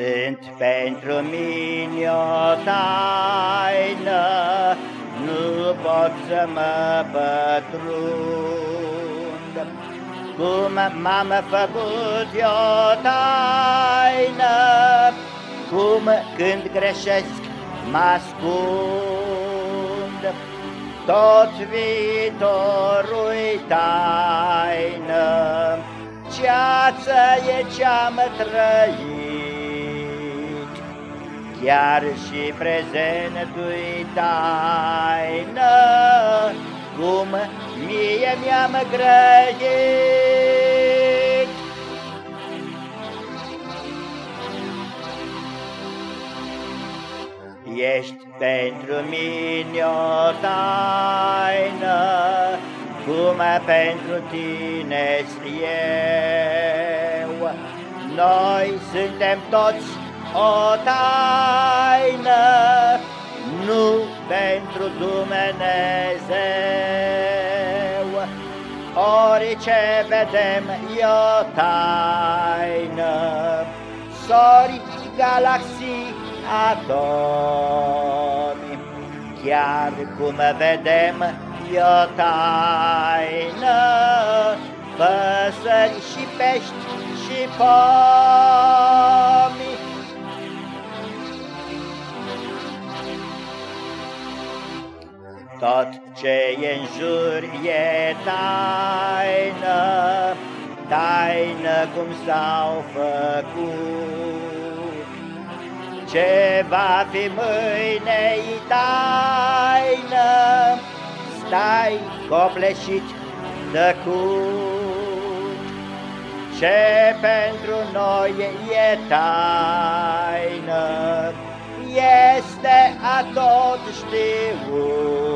Sunt pentru mine o taină, Nu pot să mă pătrund. Cum m-am făcut eu taină, Cum când greșesc mă ascund. Tot viitorul taină, Ceață e ce-am trăit, Chiar și prezentul-i taină, Cum mie mi-am grăit. Ești pentru mine o taină, Cum pentru tine eu. Noi suntem toți o taină, nu pentru Dumnezeu. Orice vedem e o taină, sori, galaxii, atomi, chiar cum vedem e o taină, păsări și pești și pomi. Tot ce e în jur e taină, taină cum s-au făcut. Ce va fi mâine-i taină, stai copleșit tăcut. Ce pentru noi e taină, este atot știut.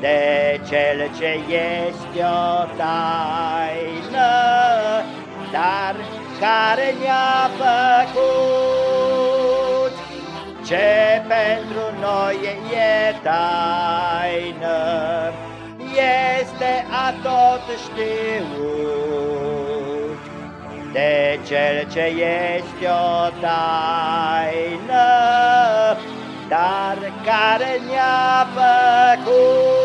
De cel ce este o taină, dar care ne-a pentru noi e taină, este atot știut de cel ce este o taină, dar care ne-a făcut.